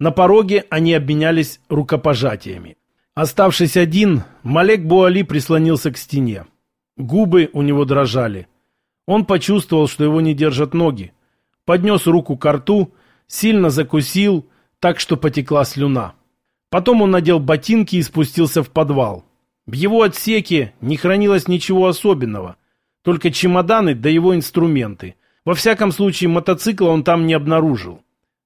На пороге они обменялись рукопожатиями. Оставшись один, Малек Буали прислонился к стене. Губы у него дрожали. Он почувствовал, что его не держат ноги. Поднес руку к рту, сильно закусил, так что потекла слюна. Потом он надел ботинки и спустился в подвал. В его отсеке не хранилось ничего особенного, только чемоданы да его инструменты. Во всяком случае, мотоцикла он там не обнаружил.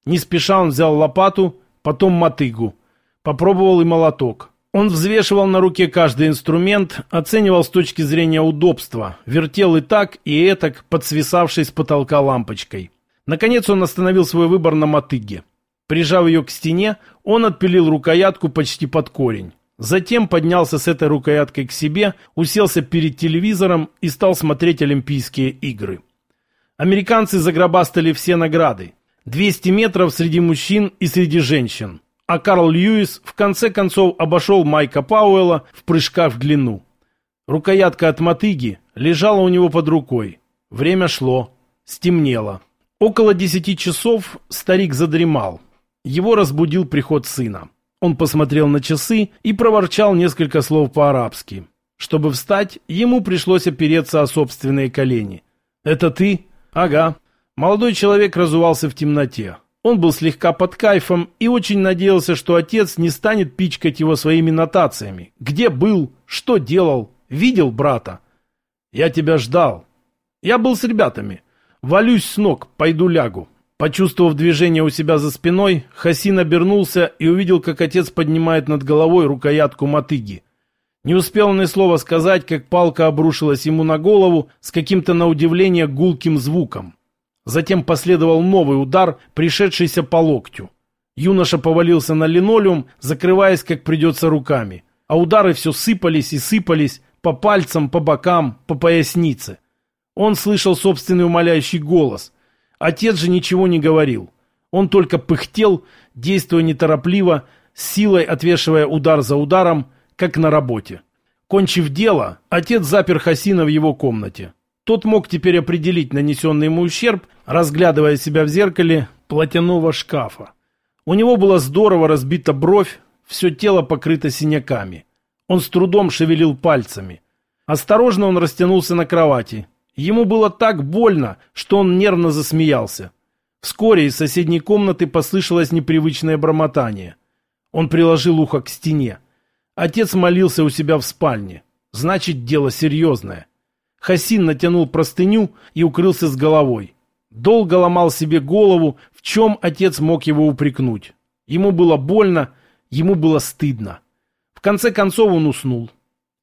Не спеша он взял лопату, потом мотыгу. Попробовал и молоток. Он взвешивал на руке каждый инструмент, оценивал с точки зрения удобства, вертел и так, и этак, подсвисавший с потолка лампочкой. Наконец он остановил свой выбор на мотыге. Прижав ее к стене, он отпилил рукоятку почти под корень. Затем поднялся с этой рукояткой к себе, уселся перед телевизором и стал смотреть Олимпийские игры. Американцы загробастали все награды. 200 метров среди мужчин и среди женщин. А Карл Льюис в конце концов обошел Майка Пауэлла в прыжках в длину. Рукоятка от мотыги лежала у него под рукой. Время шло. Стемнело. Около десяти часов старик задремал. Его разбудил приход сына. Он посмотрел на часы и проворчал несколько слов по-арабски. Чтобы встать, ему пришлось опереться о собственные колени. «Это ты?» «Ага». Молодой человек разувался в темноте. Он был слегка под кайфом и очень надеялся, что отец не станет пичкать его своими нотациями. Где был? Что делал? Видел брата? «Я тебя ждал. Я был с ребятами. Валюсь с ног, пойду лягу». Почувствовав движение у себя за спиной, Хасин обернулся и увидел, как отец поднимает над головой рукоятку мотыги. Не успел он и слова сказать, как палка обрушилась ему на голову с каким-то на удивление гулким звуком. Затем последовал новый удар, пришедшийся по локтю. Юноша повалился на линолеум, закрываясь, как придется, руками. А удары все сыпались и сыпались по пальцам, по бокам, по пояснице. Он слышал собственный умоляющий голос. Отец же ничего не говорил. Он только пыхтел, действуя неторопливо, силой отвешивая удар за ударом, как на работе. Кончив дело, отец запер Хасина в его комнате. Тот мог теперь определить нанесенный ему ущерб, разглядывая себя в зеркале платяного шкафа. У него была здорово разбита бровь, все тело покрыто синяками. Он с трудом шевелил пальцами. Осторожно он растянулся на кровати. Ему было так больно, что он нервно засмеялся. Вскоре из соседней комнаты послышалось непривычное бормотание. Он приложил ухо к стене. Отец молился у себя в спальне. Значит, дело серьезное. Хасин натянул простыню и укрылся с головой. Долго ломал себе голову, в чем отец мог его упрекнуть. Ему было больно, ему было стыдно. В конце концов он уснул.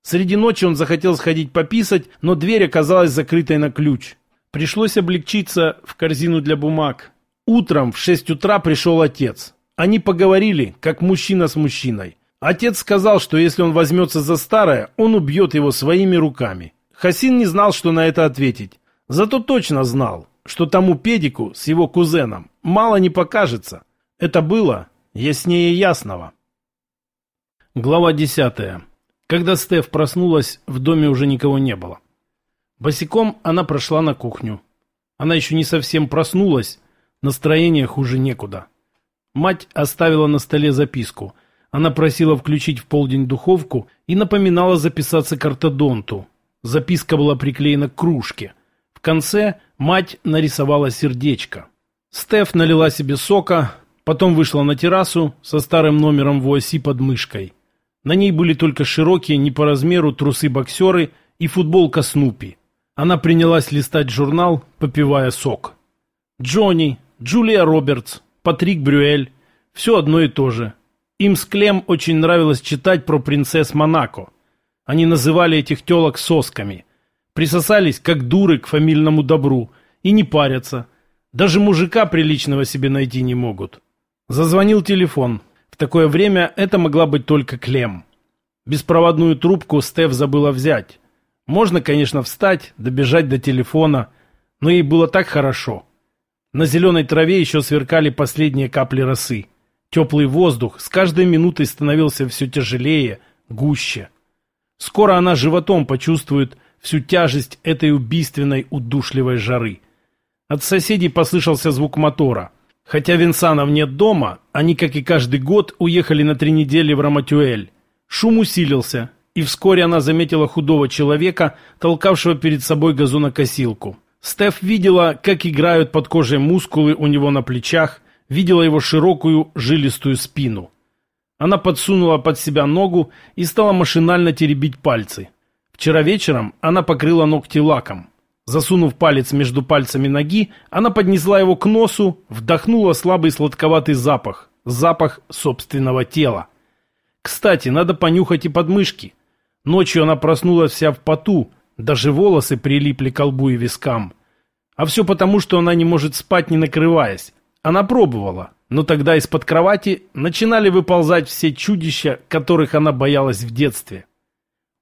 Среди ночи он захотел сходить пописать, но дверь оказалась закрытой на ключ. Пришлось облегчиться в корзину для бумаг. Утром в шесть утра пришел отец. Они поговорили, как мужчина с мужчиной. Отец сказал, что если он возьмется за старое, он убьет его своими руками. Хасин не знал, что на это ответить. Зато точно знал, что тому педику с его кузеном мало не покажется. Это было яснее ясного. Глава десятая. Когда Стеф проснулась, в доме уже никого не было. Босиком она прошла на кухню. Она еще не совсем проснулась, настроение хуже некуда. Мать оставила на столе записку. Она просила включить в полдень духовку и напоминала записаться к ортодонту, Записка была приклеена к кружке. В конце мать нарисовала сердечко. Стеф налила себе сока, потом вышла на террасу со старым номером в оси под мышкой. На ней были только широкие, не по размеру, трусы-боксеры и футболка Снупи. Она принялась листать журнал, попивая сок. Джонни, Джулия Робертс, Патрик Брюэль – все одно и то же. Им с Клем очень нравилось читать про принцесс Монако – они называли этих телок сосками. Присосались, как дуры, к фамильному добру. И не парятся. Даже мужика приличного себе найти не могут. Зазвонил телефон. В такое время это могла быть только Клем. Беспроводную трубку Стеф забыла взять. Можно, конечно, встать, добежать до телефона, но ей было так хорошо. На зеленой траве еще сверкали последние капли росы. Теплый воздух с каждой минутой становился все тяжелее, гуще. Скоро она животом почувствует всю тяжесть этой убийственной удушливой жары. От соседей послышался звук мотора. Хотя Винсанов нет дома, они, как и каждый год, уехали на три недели в Раматюэль. Шум усилился, и вскоре она заметила худого человека, толкавшего перед собой газонокосилку. Стеф видела, как играют под кожей мускулы у него на плечах, видела его широкую жилистую спину. Она подсунула под себя ногу и стала машинально теребить пальцы. Вчера вечером она покрыла ногти лаком. Засунув палец между пальцами ноги, она поднесла его к носу, вдохнула слабый сладковатый запах, запах собственного тела. Кстати, надо понюхать и подмышки. Ночью она проснулась вся в поту, даже волосы прилипли к лбу и вискам. А все потому, что она не может спать, не накрываясь. Она пробовала, но тогда из-под кровати начинали выползать все чудища, которых она боялась в детстве.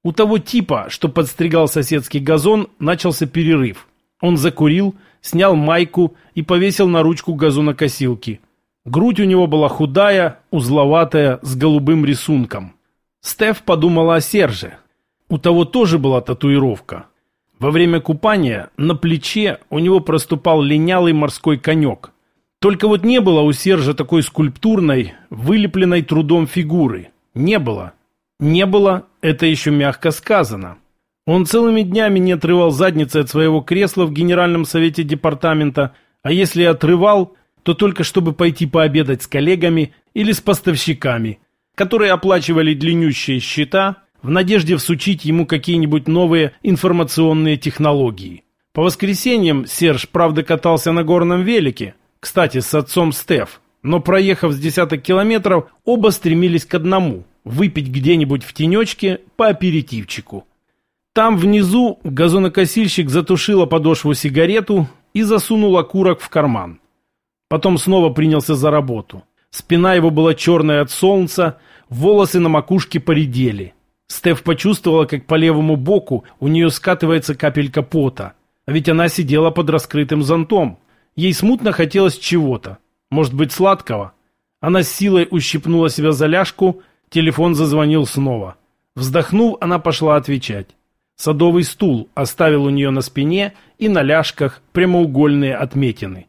У того типа, что подстригал соседский газон, начался перерыв. Он закурил, снял майку и повесил на ручку газонокосилки. Грудь у него была худая, узловатая, с голубым рисунком. Стеф подумала о Серже. У того тоже была татуировка. Во время купания на плече у него проступал линялый морской конек. Только вот не было у Сержа такой скульптурной, вылепленной трудом фигуры. Не было. Не было, это еще мягко сказано. Он целыми днями не отрывал задницы от своего кресла в Генеральном совете департамента, а если и отрывал, то только чтобы пойти пообедать с коллегами или с поставщиками, которые оплачивали длиннющие счета в надежде всучить ему какие-нибудь новые информационные технологии. По воскресеньям Серж, правда, катался на горном велике, кстати, с отцом Стеф, но проехав с десяток километров, оба стремились к одному – выпить где-нибудь в тенечке по аперитивчику. Там внизу газонокосильщик затушила подошву сигарету и засунул окурок в карман. Потом снова принялся за работу. Спина его была черная от солнца, волосы на макушке поредели. Стеф почувствовала, как по левому боку у нее скатывается капелька пота. А ведь она сидела под раскрытым зонтом. Ей смутно хотелось чего-то. Может быть, сладкого? Она с силой ущипнула себя за ляжку Телефон зазвонил снова. Вздохнув, она пошла отвечать. Садовый стул оставил у нее на спине и на ляжках прямоугольные отметины.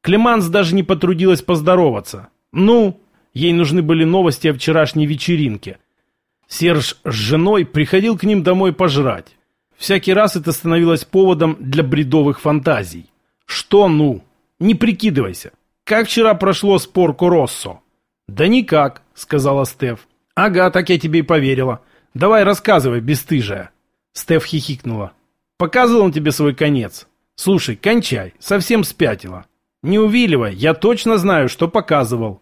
Клеманс даже не потрудилась поздороваться. Ну, ей нужны были новости о вчерашней вечеринке. Серж с женой приходил к ним домой пожрать. Всякий раз это становилось поводом для бредовых фантазий. Что ну? Не прикидывайся. Как вчера прошло с Порко Россо? Да никак, сказала Стеф. «Ага, так я тебе и поверила. Давай рассказывай, бесстыжая». Стеф хихикнула. «Показывал он тебе свой конец? Слушай, кончай, совсем спятила. Не увиливай, я точно знаю, что показывал.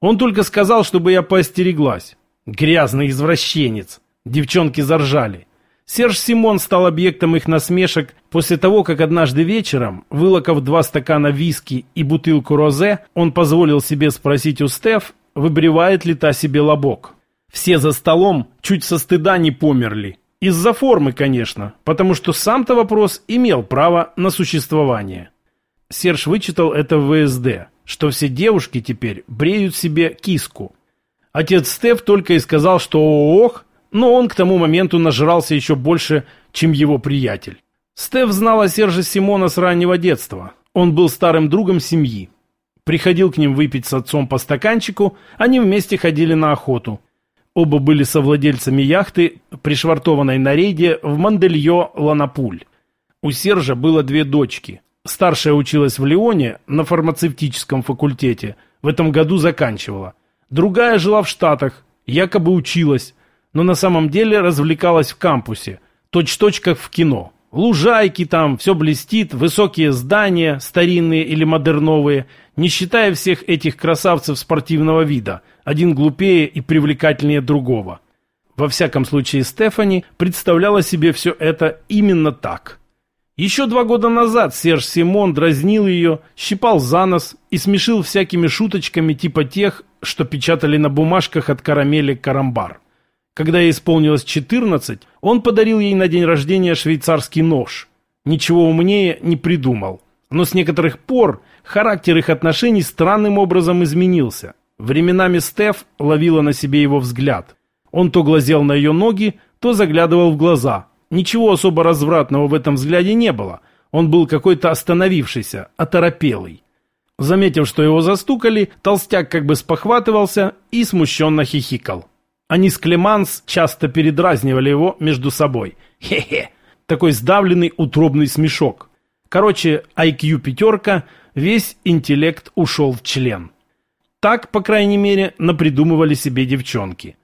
Он только сказал, чтобы я поостереглась. Грязный извращенец». Девчонки заржали. Серж Симон стал объектом их насмешек после того, как однажды вечером, вылокав два стакана виски и бутылку розе, он позволил себе спросить у Стеф, выбривает ли та себе лобок. Все за столом чуть со стыда не померли. Из-за формы, конечно, потому что сам-то вопрос имел право на существование. Серж вычитал это в ВСД, что все девушки теперь бреют себе киску. Отец Стеф только и сказал, что ох, но он к тому моменту нажрался еще больше, чем его приятель. Стеф знала Сержа Симона с раннего детства. Он был старым другом семьи. Приходил к ним выпить с отцом по стаканчику, они вместе ходили на охоту – Оба были совладельцами яхты, пришвартованной на рейде в Мандельё-Ланапуль. У Сержа было две дочки. Старшая училась в Лионе на фармацевтическом факультете, в этом году заканчивала. Другая жила в Штатах, якобы училась, но на самом деле развлекалась в кампусе, точь-точь как в кино. Лужайки там, все блестит, высокие здания, старинные или модерновые, не считая всех этих красавцев спортивного вида, один глупее и привлекательнее другого. Во всяком случае, Стефани представляла себе все это именно так. Еще два года назад Серж Симон дразнил ее, щипал за нос и смешил всякими шуточками типа тех, что печатали на бумажках от карамели «Карамбар». Когда ей исполнилось 14, он подарил ей на день рождения швейцарский нож. Ничего умнее не придумал. Но с некоторых пор характер их отношений странным образом изменился. Временами Стеф ловила на себе его взгляд. Он то глазел на ее ноги, то заглядывал в глаза. Ничего особо развратного в этом взгляде не было. Он был какой-то остановившийся, оторопелый. Заметив, что его застукали, толстяк как бы спохватывался и смущенно хихикал. Они с Клеманс часто передразнивали его между собой. Хе-хе. Такой сдавленный утробный смешок. Короче, IQ пятерка, весь интеллект ушел в член. Так, по крайней мере, напридумывали себе девчонки.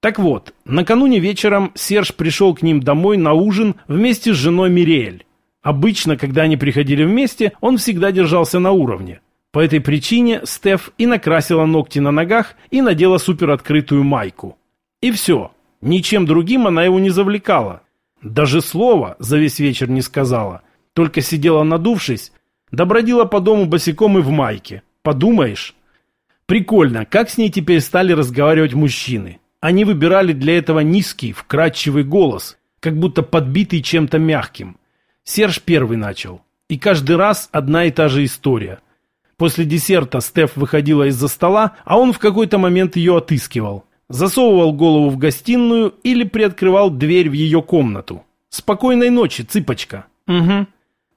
Так вот, накануне вечером Серж пришел к ним домой на ужин вместе с женой Мириэль. Обычно, когда они приходили вместе, он всегда держался на уровне. По этой причине Стеф и накрасила ногти на ногах и надела супероткрытую майку. И все. Ничем другим она его не завлекала. Даже слова за весь вечер не сказала. Только сидела надувшись, добродила по дому босиком и в майке. Подумаешь. Прикольно, как с ней теперь стали разговаривать мужчины. Они выбирали для этого низкий, вкрадчивый голос, как будто подбитый чем-то мягким. Серж первый начал. И каждый раз одна и та же история. После десерта Стеф выходила из-за стола, а он в какой-то момент ее отыскивал. Засовывал голову в гостиную или приоткрывал дверь в ее комнату. «Спокойной ночи, цыпочка!» «Угу».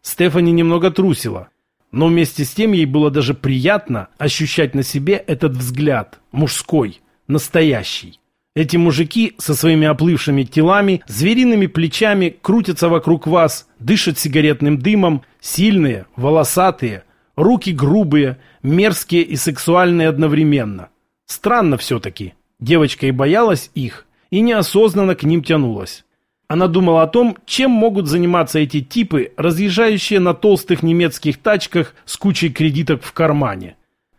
Стефани немного трусила. Но вместе с тем ей было даже приятно ощущать на себе этот взгляд, мужской, настоящий. Эти мужики со своими оплывшими телами, звериными плечами крутятся вокруг вас, дышат сигаретным дымом, сильные, волосатые, руки грубые, мерзкие и сексуальные одновременно. Странно все-таки. Девочка и боялась их, и неосознанно к ним тянулась. Она думала о том, чем могут заниматься эти типы, разъезжающие на толстых немецких тачках с кучей кредиток в кармане.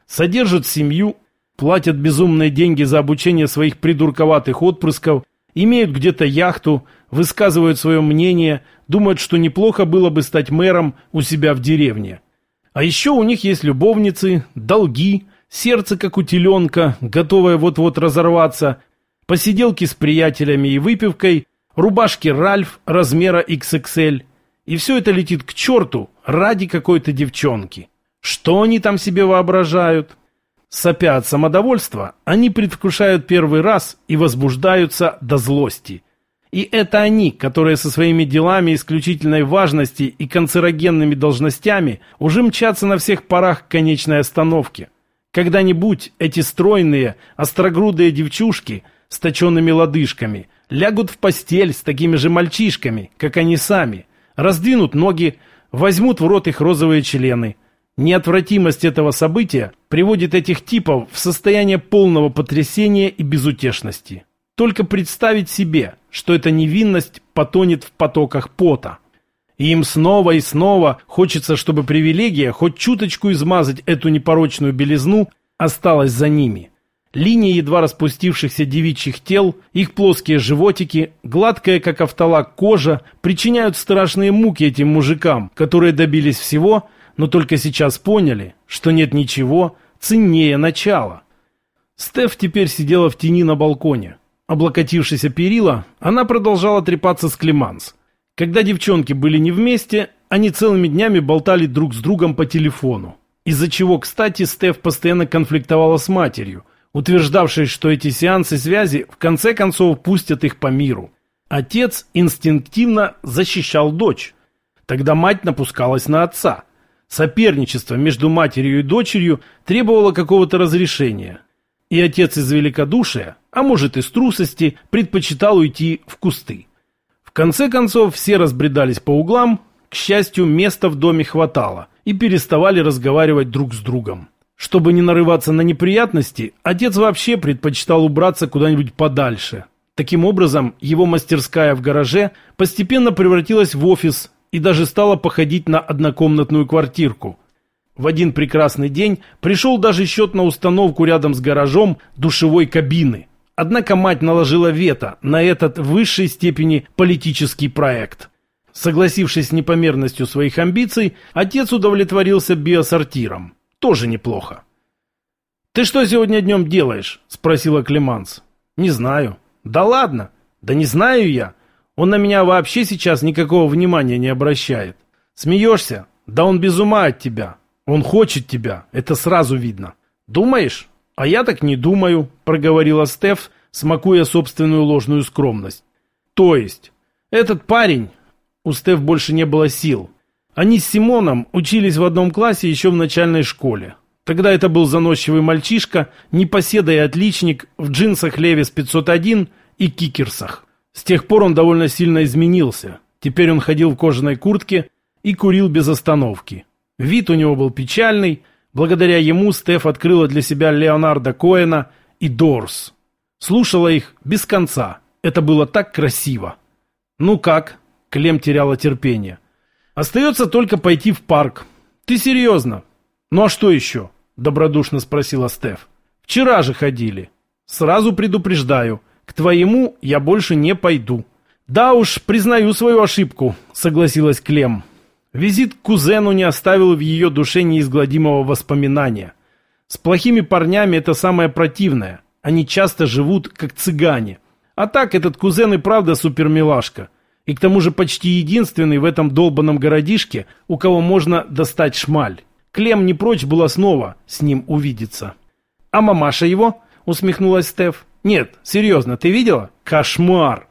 Содержат семью, платят безумные деньги за обучение своих придурковатых отпрысков, имеют где-то яхту, высказывают свое мнение, думают, что неплохо было бы стать мэром у себя в деревне. А еще у них есть любовницы, долги, сердце как у теленка, готовое вот-вот разорваться, посиделки с приятелями и выпивкой, рубашки Ральф размера XXL. И все это летит к черту ради какой-то девчонки. Что они там себе воображают? Сопя от самодовольства, они предвкушают первый раз и возбуждаются до злости. И это они, которые со своими делами исключительной важности и канцерогенными должностями уже мчатся на всех парах к конечной остановке. Когда-нибудь эти стройные, острогрудые девчушки с точенными лодыжками лягут в постель с такими же мальчишками, как они сами, раздвинут ноги, возьмут в рот их розовые члены – Неотвратимость этого события приводит этих типов в состояние полного потрясения и безутешности. Только представить себе, что эта невинность потонет в потоках пота. И им снова и снова хочется, чтобы привилегия, хоть чуточку измазать эту непорочную белизну, осталась за ними. Линии едва распустившихся девичьих тел, их плоские животики, гладкая, как автолак, кожа причиняют страшные муки этим мужикам, которые добились всего – но только сейчас поняли, что нет ничего ценнее начала. Стеф теперь сидела в тени на балконе. Облокотившись о перила, она продолжала трепаться с Климанс. Когда девчонки были не вместе, они целыми днями болтали друг с другом по телефону. Из-за чего, кстати, Стеф постоянно конфликтовала с матерью, утверждавшей, что эти сеансы связи в конце концов пустят их по миру. Отец инстинктивно защищал дочь. Тогда мать напускалась на отца – Соперничество между матерью и дочерью требовало какого-то разрешения. И отец из великодушия, а может из трусости, предпочитал уйти в кусты. Конце концов все разбредались по углам, к счастью, места в доме хватало, и переставали разговаривать друг с другом. Чтобы не нарываться на неприятности, отец вообще предпочитал убраться куда-нибудь подальше. Таким образом, его мастерская в гараже постепенно превратилась в офис и даже стала походить на однокомнатную квартирку. В один прекрасный день пришел даже счет на установку рядом с гаражом душевой кабины. Однако мать наложила вето на этот в высшей степени политический проект. Согласившись с непомерностью своих амбиций, отец удовлетворился биосортиром. Тоже неплохо. «Ты что сегодня днем делаешь?» – спросила Клеманс. «Не знаю». «Да ладно». «Да не знаю я. Он на меня вообще сейчас никакого внимания не обращает. Смеешься? Да он без ума от тебя. Он хочет тебя, это сразу видно. Думаешь? А я так не думаю, проговорила Стеф, смакуя собственную ложную скромность. То есть, этот парень... У Стеф больше не было сил. Они с Симоном учились в одном классе еще в начальной школе. Тогда это был заносчивый мальчишка, непоседа и отличник, в джинсах Левис 501 и кикерсах. С тех пор он довольно сильно изменился. Теперь он ходил в кожаной куртке и курил без остановки. Вид у него был печальный. Благодаря ему Стеф открыла для себя Леонардо Коэна и Дорс. Слушала их без конца. Это было так красиво. «Ну как?» – Клем теряла терпение. «Остается только пойти в парк. Ты серьезно?» «Ну а что еще?» – добродушно спросила Стеф. «Вчера же ходили. Сразу предупреждаю, к твоему я больше не пойду». «Да уж, признаю свою ошибку», — согласилась Клем. Визит к кузену не оставил в ее душе неизгладимого воспоминания. С плохими парнями это самое противное. Они часто живут как цыгане. А так этот кузен и правда супермилашка. И к тому же почти единственный в этом долбанном городишке, у кого можно достать шмаль. Клем не прочь была снова с ним увидеться. «А мамаша его?» — усмехнулась Стеф. «Нет, серьезно, ты видела? Кошмар!»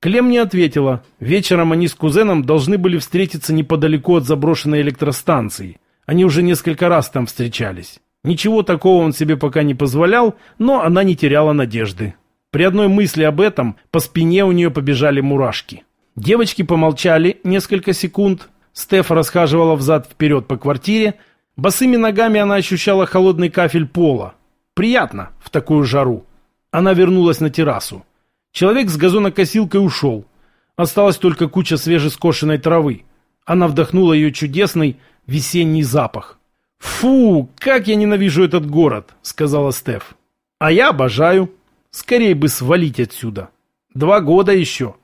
Клем не ответила. Вечером они с кузеном должны были встретиться неподалеку от заброшенной электростанции. Они уже несколько раз там встречались. Ничего такого он себе пока не позволял, но она не теряла надежды. При одной мысли об этом по спине у нее побежали мурашки. Девочки помолчали несколько секунд. Стеф расхаживала взад-вперед по квартире. Босыми ногами она ощущала холодный кафель пола. Приятно в такую жару. Она вернулась на террасу. Человек с газонокосилкой ушел. Осталась только куча свежескошенной травы. Она вдохнула ее чудесный весенний запах. «Фу, как я ненавижу этот город», — сказала Стеф. «А я обожаю. Скорее бы свалить отсюда. Два года еще.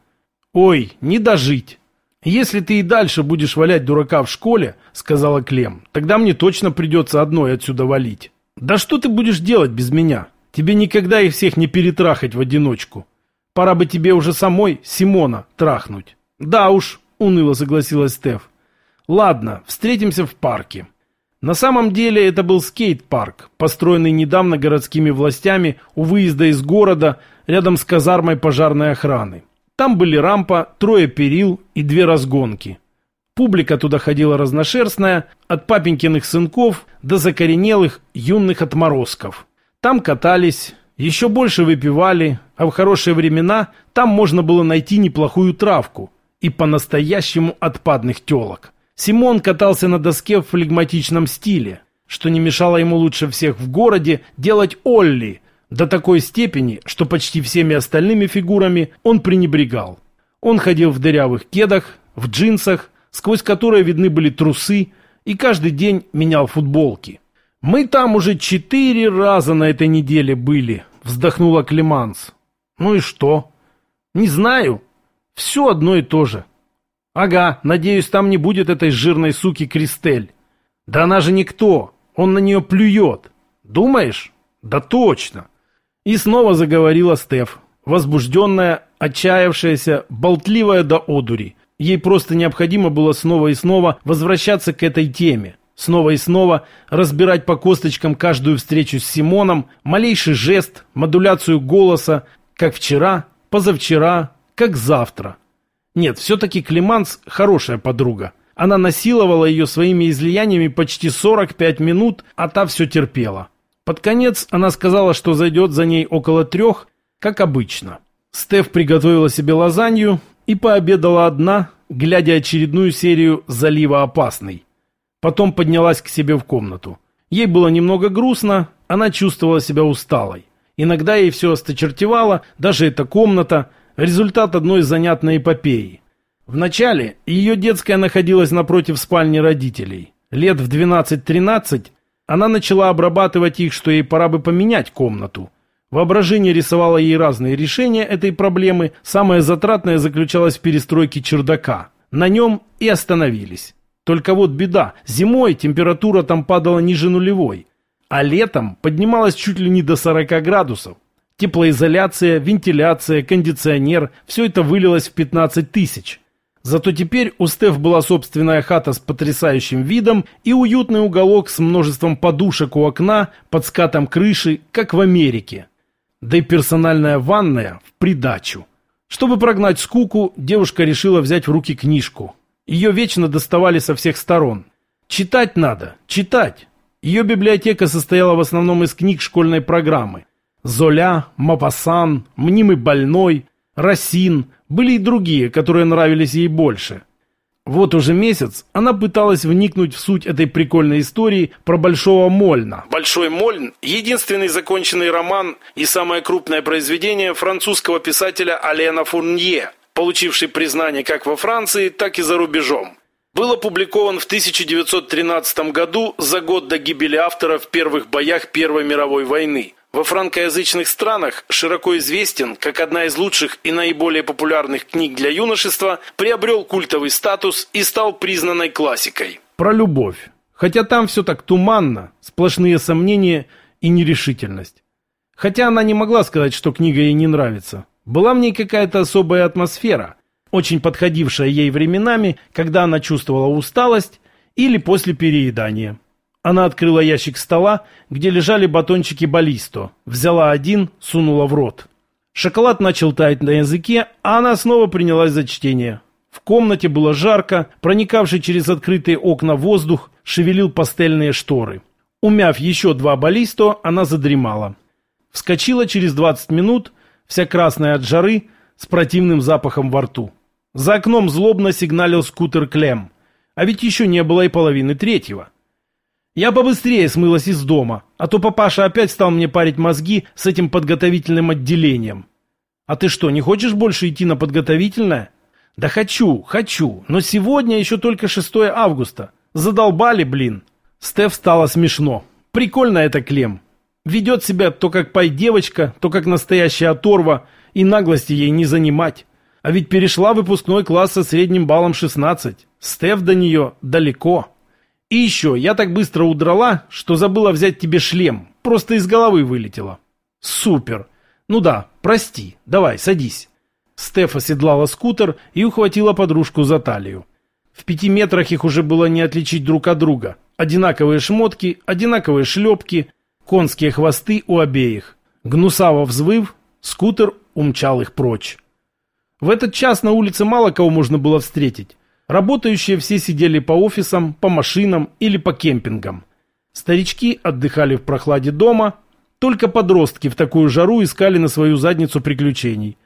Ой, не дожить». «Если ты и дальше будешь валять дурака в школе, — сказала Клем, — тогда мне точно придется одной отсюда валить. Да что ты будешь делать без меня? Тебе никогда их всех не перетрахать в одиночку. Пора бы тебе уже самой Симона трахнуть. Да уж, уныло согласилась Стеф. Ладно, встретимся в парке. На самом деле это был скейт-парк, построенный недавно городскими властями у выезда из города рядом с казармой пожарной охраны. Там были рампа, трое перил и две разгонки. Публика туда ходила разношерстная, от папенькиных сынков до закоренелых юных отморозков. Там катались, еще больше выпивали, а в хорошие времена там можно было найти неплохую травку и по-настоящему отпадных телок. Симон катался на доске в флегматичном стиле, что не мешало ему лучше всех в городе делать Олли до такой степени, что почти всеми остальными фигурами он пренебрегал. Он ходил в дырявых кедах, в джинсах, сквозь которые видны были трусы, и каждый день менял футболки. «Мы там уже четыре раза на этой неделе были», — вздохнула Клеманс. «Ну и что?» «Не знаю. Все одно и то же». «Ага, надеюсь, там не будет этой жирной суки Кристель». «Да она же никто. Он на нее плюет. Думаешь?» «Да точно». И снова заговорила Стеф, возбужденная, отчаявшаяся, болтливая до одури. Ей просто необходимо было снова и снова возвращаться к этой теме. Снова и снова разбирать по косточкам каждую встречу с Симоном, малейший жест, модуляцию голоса, как вчера, позавчера, как завтра. Нет, все-таки Климанс хорошая подруга. Она насиловала ее своими излияниями почти 45 минут, а та все терпела. Под конец она сказала, что зайдет за ней около трех, как обычно. Стеф приготовила себе лазанью и пообедала одна, глядя очередную серию «Залива опасный». Потом поднялась к себе в комнату. Ей было немного грустно, она чувствовала себя усталой. Иногда ей все осточертевало, даже эта комната, результат одной занятной эпопеи. Вначале ее детская находилась напротив спальни родителей. Лет в 12-13 она начала обрабатывать их, что ей пора бы поменять комнату. Воображение рисовало ей разные решения этой проблемы, самое затратное заключалось в перестройке чердака. На нем и остановились. Только вот беда, зимой температура там падала ниже нулевой, а летом поднималась чуть ли не до 40 градусов. Теплоизоляция, вентиляция, кондиционер – все это вылилось в 15 тысяч. Зато теперь у Стеф была собственная хата с потрясающим видом и уютный уголок с множеством подушек у окна под скатом крыши, как в Америке. Да и персональная ванная в придачу. Чтобы прогнать скуку, девушка решила взять в руки книжку. Ее вечно доставали со всех сторон. Читать надо, читать. Ее библиотека состояла в основном из книг школьной программы. Золя, Мапасан, Мнимый больной, Росин, были и другие, которые нравились ей больше. Вот уже месяц она пыталась вникнуть в суть этой прикольной истории про Большого Мольна. «Большой Мольн» – единственный законченный роман и самое крупное произведение французского писателя Алена Фурнье, получивший признание как во Франции, так и за рубежом. Был опубликован в 1913 году за год до гибели автора в первых боях Первой мировой войны – во франкоязычных странах широко известен как одна из лучших и наиболее популярных книг для юношества, приобрел культовый статус и стал признанной классикой. Про любовь. Хотя там все так туманно, сплошные сомнения и нерешительность. Хотя она не могла сказать, что книга ей не нравится. Была в ней какая-то особая атмосфера, очень подходившая ей временами, когда она чувствовала усталость или после переедания. Она открыла ящик стола, где лежали батончики баллисто, взяла один, сунула в рот. Шоколад начал таять на языке, а она снова принялась за чтение. В комнате было жарко, проникавший через открытые окна воздух шевелил пастельные шторы. Умяв еще два баллисто, она задремала. Вскочила через 20 минут, вся красная от жары, с противным запахом во рту. За окном злобно сигналил скутер Клем. А ведь еще не было и половины третьего. Я побыстрее смылась из дома, а то папаша опять стал мне парить мозги с этим подготовительным отделением. А ты что, не хочешь больше идти на подготовительное? Да хочу, хочу, но сегодня еще только 6 августа. Задолбали, блин. Стеф стало смешно. Прикольно это Клем. Ведет себя то как пай-девочка, то как настоящая оторва, и наглости ей не занимать. А ведь перешла выпускной класс со средним баллом 16. Стеф до нее далеко. И еще, я так быстро удрала, что забыла взять тебе шлем. Просто из головы вылетела. Супер. Ну да, прости. Давай, садись. Стеф оседлала скутер и ухватила подружку за талию. В пяти метрах их уже было не отличить друг от друга. Одинаковые шмотки, одинаковые шлепки, конские хвосты у обеих. Гнусаво взвыв, скутер умчал их прочь. В этот час на улице мало кого можно было встретить. Работающие все сидели по офисам, по машинам или по кемпингам. Старички отдыхали в прохладе дома, только подростки в такую жару искали на свою задницу приключений.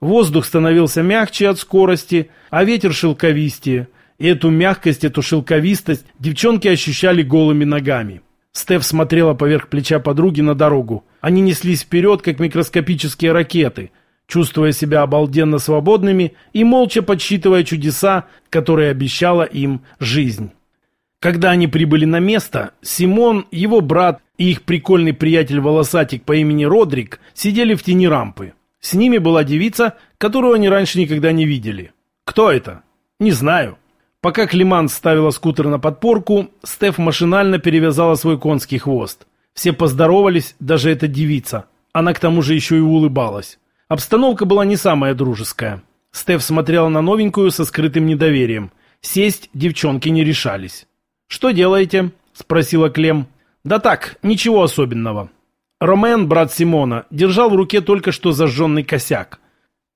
Воздух становился мягче от скорости, а ветер шелковистее. И эту мягкость, эту шелковистость девчонки ощущали голыми ногами. Стеф смотрела поверх плеча подруги на дорогу. Они неслись вперед, как микроскопические ракеты, чувствуя себя обалденно свободными и молча подсчитывая чудеса, которые обещала им жизнь. Когда они прибыли на место, Симон, его брат и их прикольный приятель-волосатик по имени Родрик сидели в тени рампы. С ними была девица, которую они раньше никогда не видели. Кто это? Не знаю. Пока Климан ставила скутер на подпорку, Стеф машинально перевязала свой конский хвост. Все поздоровались, даже эта девица. Она к тому же еще и улыбалась. Обстановка была не самая дружеская. Стеф смотрела на новенькую со скрытым недоверием. Сесть девчонки не решались. «Что делаете?» – спросила Клем. «Да так, ничего особенного». Ромен, брат Симона, держал в руке только что зажженный косяк.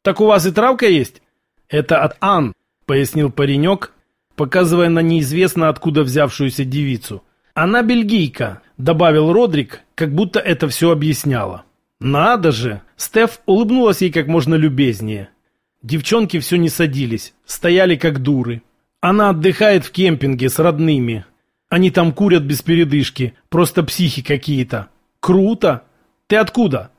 «Так у вас и травка есть?» «Это от Ан», – пояснил паренек, показывая на неизвестно откуда взявшуюся девицу. «Она бельгийка», – добавил Родрик, как будто это все объясняло. «Надо же!» Стеф улыбнулась ей как можно любезнее. Девчонки все не садились, стояли как дуры. Она отдыхает в кемпинге с родными. Они там курят без передышки, просто психи какие-то. Круто! Ты откуда?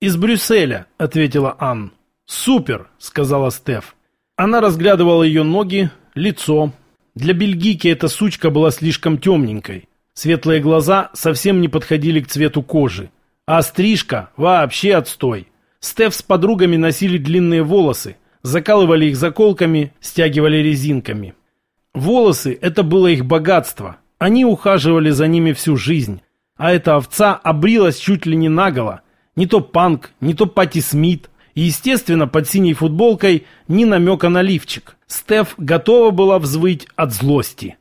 Из Брюсселя, ответила Ан. Супер, сказала Стеф. Она разглядывала ее ноги, лицо. Для бельгийки эта сучка была слишком темненькой. Светлые глаза совсем не подходили к цвету кожи. А стрижка вообще отстой. Стеф с подругами носили длинные волосы, закалывали их заколками, стягивали резинками. Волосы – это было их богатство. Они ухаживали за ними всю жизнь. А эта овца обрилась чуть ли не наголо. Не то Панк, не то Пати Смит. И, естественно, под синей футболкой ни намека на лифчик. Стеф готова была взвыть от злости.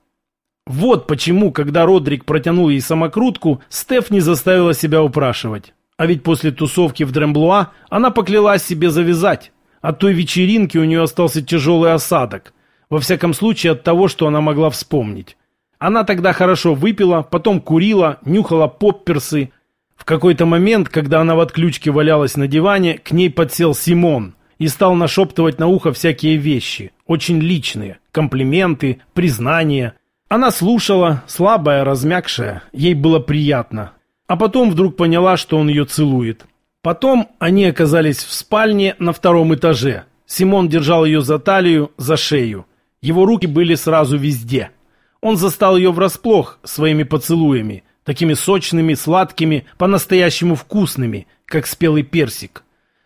Вот почему, когда Родрик протянул ей самокрутку, Стеф не заставила себя упрашивать. А ведь после тусовки в Дремблуа она поклялась себе завязать. От той вечеринки у нее остался тяжелый осадок. Во всяком случае от того, что она могла вспомнить. Она тогда хорошо выпила, потом курила, нюхала попперсы. В какой-то момент, когда она в отключке валялась на диване, к ней подсел Симон и стал нашептывать на ухо всякие вещи, очень личные, комплименты, признания. Она слушала, слабая, размягшая, ей было приятно. А потом вдруг поняла, что он ее целует. Потом они оказались в спальне на втором этаже. Симон держал ее за талию, за шею. Его руки были сразу везде. Он застал ее врасплох своими поцелуями, такими сочными, сладкими, по-настоящему вкусными, как спелый персик.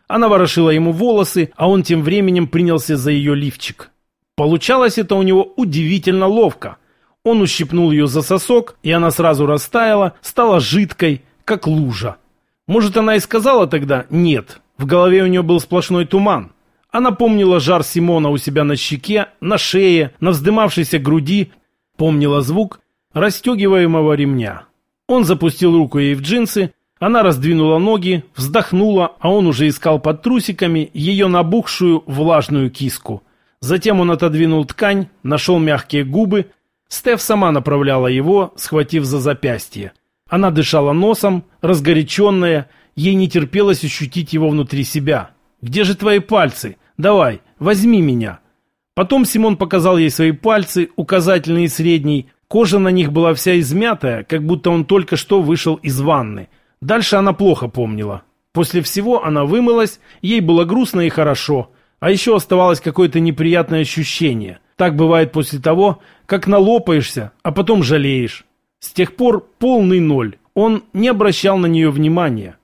Она ворошила ему волосы, а он тем временем принялся за ее лифчик. Получалось это у него удивительно ловко. Он ущипнул ее за сосок, и она сразу растаяла, стала жидкой, как лужа. Может, она и сказала тогда «нет». В голове у нее был сплошной туман. Она помнила жар Симона у себя на щеке, на шее, на вздымавшейся груди, помнила звук расстегиваемого ремня. Он запустил руку ей в джинсы, она раздвинула ноги, вздохнула, а он уже искал под трусиками ее набухшую влажную киску. Затем он отодвинул ткань, нашел мягкие губы. Стеф сама направляла его, схватив за запястье. Она дышала носом, разгоряченная, ей не терпелось ощутить его внутри себя. «Где же твои пальцы? Давай, возьми меня!» Потом Симон показал ей свои пальцы, указательный и средний. Кожа на них была вся измятая, как будто он только что вышел из ванны. Дальше она плохо помнила. После всего она вымылась, ей было грустно и хорошо. А еще оставалось какое-то неприятное ощущение. Так бывает после того, как налопаешься, а потом жалеешь. С тех пор полный ноль. Он не обращал на нее внимания.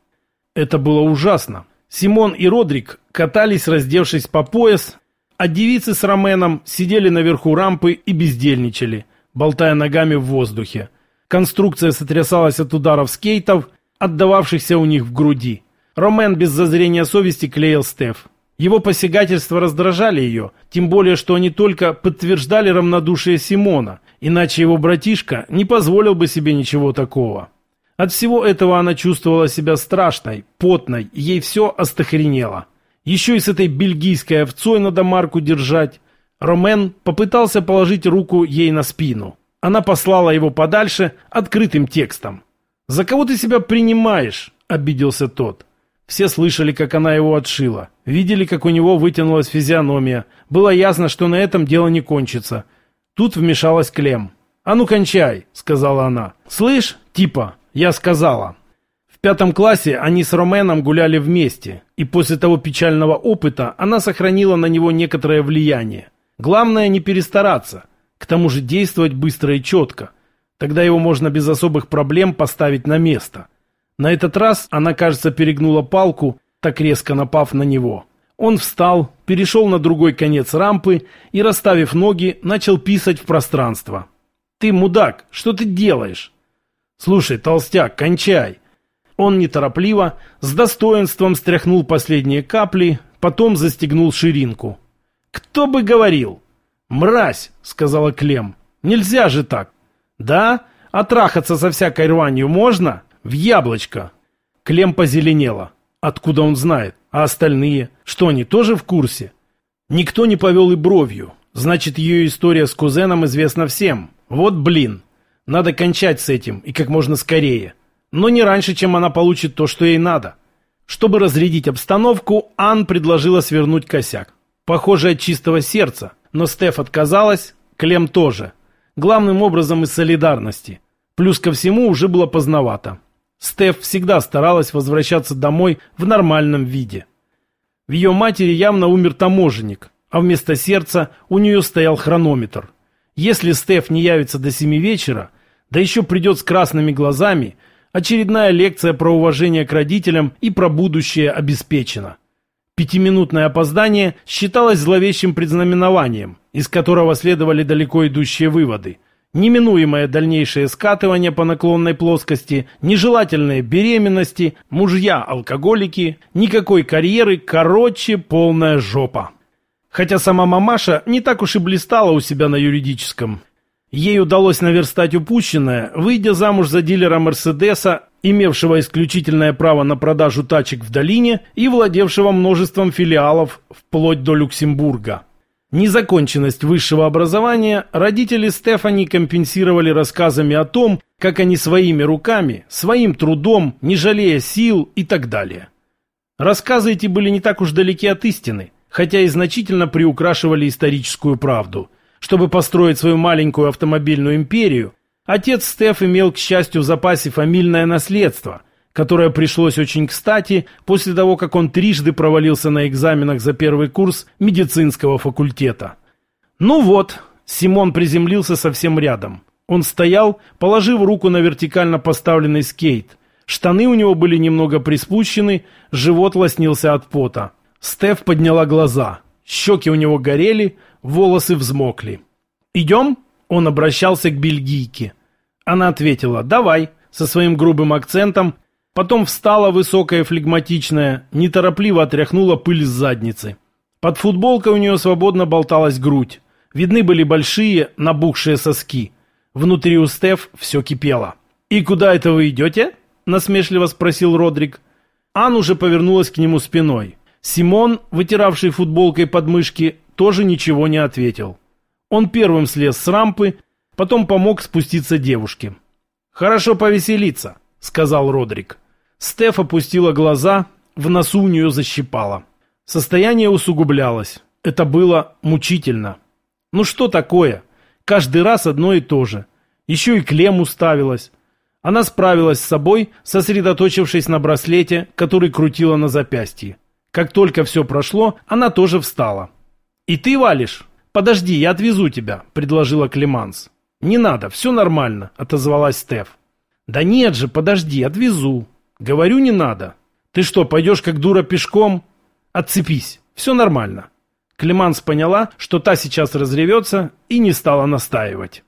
Это было ужасно. Симон и Родрик катались, раздевшись по пояс, а девицы с Роменом сидели наверху рампы и бездельничали, болтая ногами в воздухе. Конструкция сотрясалась от ударов скейтов, отдававшихся у них в груди. Ромен без зазрения совести клеил Стеф. Его посягательства раздражали ее, тем более, что они только подтверждали равнодушие Симона, иначе его братишка не позволил бы себе ничего такого. От всего этого она чувствовала себя страшной, потной, ей все остохренело. Еще и с этой бельгийской овцой надо марку держать. Ромен попытался положить руку ей на спину. Она послала его подальше открытым текстом. «За кого ты себя принимаешь?» – обиделся тот. Все слышали, как она его отшила. Видели, как у него вытянулась физиономия. Было ясно, что на этом дело не кончится. Тут вмешалась Клем. «А ну кончай», — сказала она. «Слышь, типа, я сказала». В пятом классе они с Роменом гуляли вместе, и после того печального опыта она сохранила на него некоторое влияние. Главное не перестараться, к тому же действовать быстро и четко. Тогда его можно без особых проблем поставить на место. На этот раз она, кажется, перегнула палку, так резко напав на него. Он встал, перешел на другой конец рампы и, расставив ноги, начал писать в пространство. «Ты, мудак, что ты делаешь?» «Слушай, толстяк, кончай!» Он неторопливо, с достоинством стряхнул последние капли, потом застегнул ширинку. «Кто бы говорил?» «Мразь!» — сказала Клем. «Нельзя же так!» «Да? А трахаться со всякой рванью можно?» «В яблочко!» Клем позеленела. Откуда он знает? А остальные? Что, они тоже в курсе? Никто не повел и бровью. Значит, ее история с кузеном известна всем. Вот блин. Надо кончать с этим, и как можно скорее. Но не раньше, чем она получит то, что ей надо. Чтобы разрядить обстановку, Ан предложила свернуть косяк. Похоже, от чистого сердца. Но Стеф отказалась, Клем тоже. Главным образом из солидарности. Плюс ко всему уже было поздновато. Стеф всегда старалась возвращаться домой в нормальном виде. В ее матери явно умер таможенник, а вместо сердца у нее стоял хронометр. Если Стеф не явится до семи вечера, да еще придет с красными глазами, очередная лекция про уважение к родителям и про будущее обеспечена. Пятиминутное опоздание считалось зловещим предзнаменованием, из которого следовали далеко идущие выводы – неминуемое дальнейшее скатывание по наклонной плоскости, нежелательные беременности, мужья-алкоголики, никакой карьеры, короче, полная жопа. Хотя сама мамаша не так уж и блистала у себя на юридическом. Ей удалось наверстать упущенное, выйдя замуж за дилера Мерседеса, имевшего исключительное право на продажу тачек в долине и владевшего множеством филиалов вплоть до Люксембурга. Незаконченность высшего образования родители Стефани компенсировали рассказами о том, как они своими руками, своим трудом, не жалея сил и так далее. Рассказы эти были не так уж далеки от истины, хотя и значительно приукрашивали историческую правду. Чтобы построить свою маленькую автомобильную империю, отец Стеф имел, к счастью, в запасе фамильное наследство, которое пришлось очень кстати после того, как он трижды провалился на экзаменах за первый курс медицинского факультета. Ну вот, Симон приземлился совсем рядом. Он стоял, положив руку на вертикально поставленный скейт. Штаны у него были немного приспущены, живот лоснился от пота. Стеф подняла глаза. Щеки у него горели, волосы взмокли. «Идем?» Он обращался к бельгийке. Она ответила «давай» со своим грубым акцентом, потом встала высокая флегматичная, неторопливо отряхнула пыль с задницы. Под футболкой у нее свободно болталась грудь. Видны были большие, набухшие соски. Внутри у Стеф все кипело. «И куда это вы идете?» – насмешливо спросил Родрик. Ан уже повернулась к нему спиной. Симон, вытиравший футболкой подмышки, тоже ничего не ответил. Он первым слез с рампы, потом помог спуститься девушке. «Хорошо повеселиться», — сказал Родрик. Стеф опустила глаза, в носу у нее защипало. Состояние усугублялось. Это было мучительно. Ну что такое? Каждый раз одно и то же. Еще и клем уставилась. Она справилась с собой, сосредоточившись на браслете, который крутила на запястье. Как только все прошло, она тоже встала. «И ты валишь?» «Подожди, я отвезу тебя», — предложила Климанс. «Не надо, все нормально», — отозвалась Стеф. «Да нет же, подожди, отвезу». «Говорю, не надо». «Ты что, пойдешь как дура пешком?» «Отцепись, все нормально». Климанс поняла, что та сейчас разревется, и не стала настаивать.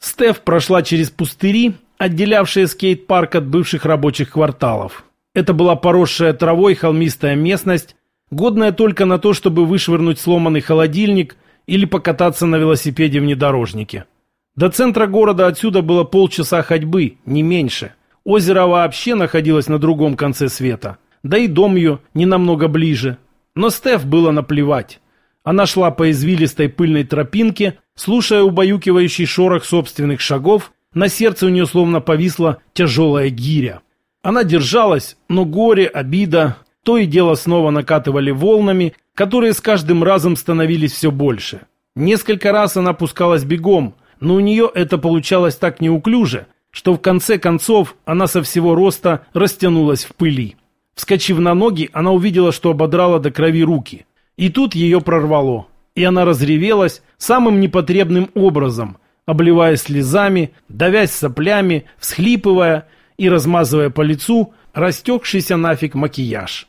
Стеф прошла через пустыри, отделявшие скейт-парк от бывших рабочих кварталов. Это была поросшая травой холмистая местность, годная только на то, чтобы вышвырнуть сломанный холодильник или покататься на велосипеде внедорожнике. До центра города отсюда было полчаса ходьбы, не меньше. Озеро вообще находилось на другом конце света, да и дом ее не намного ближе. Но Стеф было наплевать. Она шла по извилистой пыльной тропинке, слушая убаюкивающий шорох собственных шагов, на сердце у нее словно повисла тяжелая гиря. Она держалась, но горе, обида, то и дело снова накатывали волнами, которые с каждым разом становились все больше. Несколько раз она пускалась бегом, но у нее это получалось так неуклюже, что в конце концов она со всего роста растянулась в пыли. Вскочив на ноги, она увидела, что ободрала до крови руки. И тут ее прорвало. И она разревелась самым непотребным образом, обливаясь слезами, давясь соплями, всхлипывая и размазывая по лицу растекшийся нафиг макияж.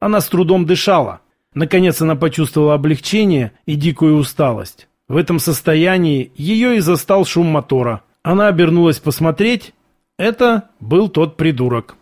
Она с трудом дышала. Наконец она почувствовала облегчение и дикую усталость. В этом состоянии ее и застал шум мотора. Она обернулась посмотреть. Это был тот придурок.